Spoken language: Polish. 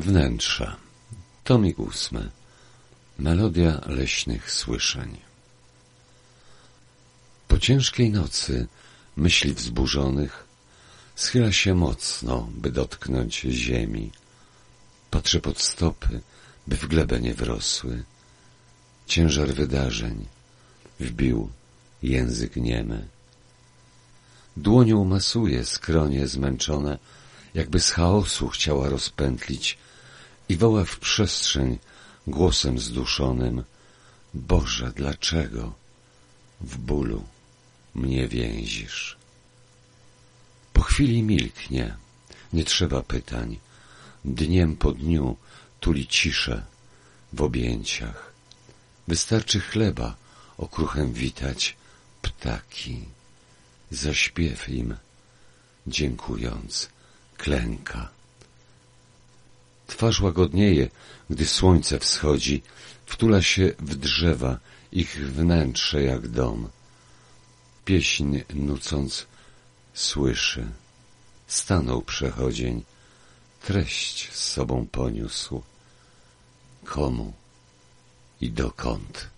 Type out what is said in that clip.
Wnętrza. Tomik ósmy. Melodia leśnych słyszeń. Po ciężkiej nocy, myśli wzburzonych, schyla się mocno, by dotknąć ziemi. Patrzę pod stopy, by w glebę nie wrosły. Ciężar wydarzeń wbił język niemy. Dłonią masuje skronie zmęczone, jakby z chaosu chciała rozpętlić i woła w przestrzeń głosem zduszonym Boże, dlaczego w bólu mnie więzisz? Po chwili milknie, nie trzeba pytań, dniem po dniu tuli ciszę w objęciach. Wystarczy chleba okruchem witać ptaki, zaśpiew im, dziękując, klęka. Twarz łagodnieje, gdy słońce wschodzi, wtula się w drzewa, ich wnętrze jak dom. Pieśń nucąc słyszy. Stanął przechodzień, treść z sobą poniósł. Komu i dokąd?